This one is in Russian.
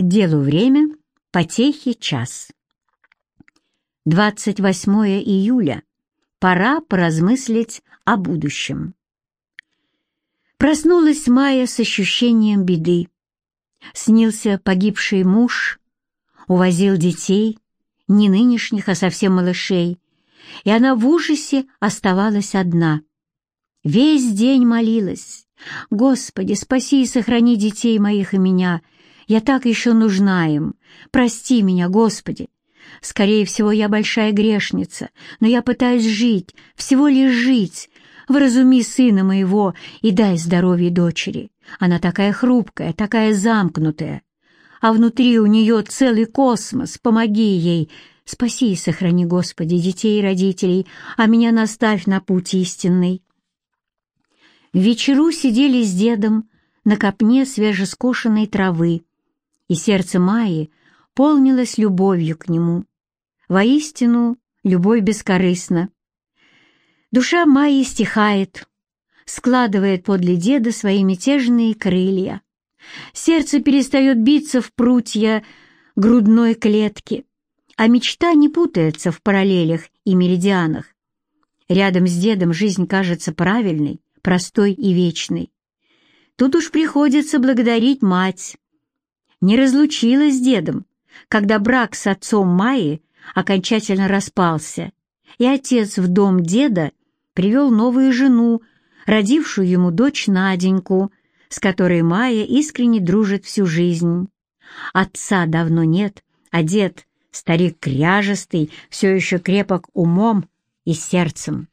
Делу время, потехи час. 28 июля. Пора поразмыслить о будущем. Проснулась Майя с ощущением беды. Снился погибший муж, увозил детей, не нынешних, а совсем малышей, и она в ужасе оставалась одна. Весь день молилась. «Господи, спаси и сохрани детей моих и меня!» Я так еще нужна им. Прости меня, Господи. Скорее всего, я большая грешница, но я пытаюсь жить, всего лишь жить. Вразуми сына моего и дай здоровье дочери. Она такая хрупкая, такая замкнутая. А внутри у нее целый космос. Помоги ей. Спаси и сохрани, Господи, детей и родителей, а меня наставь на путь истинный. В вечеру сидели с дедом на копне свежескошенной травы, и сердце Майи полнилось любовью к нему. Воистину, любовь бескорыстна. Душа Майи стихает, складывает подле деда свои мятежные крылья. Сердце перестает биться в прутья грудной клетки, а мечта не путается в параллелях и меридианах. Рядом с дедом жизнь кажется правильной, простой и вечной. Тут уж приходится благодарить мать, не разлучилась с дедом, когда брак с отцом Майи окончательно распался, и отец в дом деда привел новую жену, родившую ему дочь Наденьку, с которой Майя искренне дружит всю жизнь. Отца давно нет, а дед, старик кряжестый, все еще крепок умом и сердцем.